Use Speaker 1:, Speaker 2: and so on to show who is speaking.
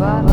Speaker 1: Bye.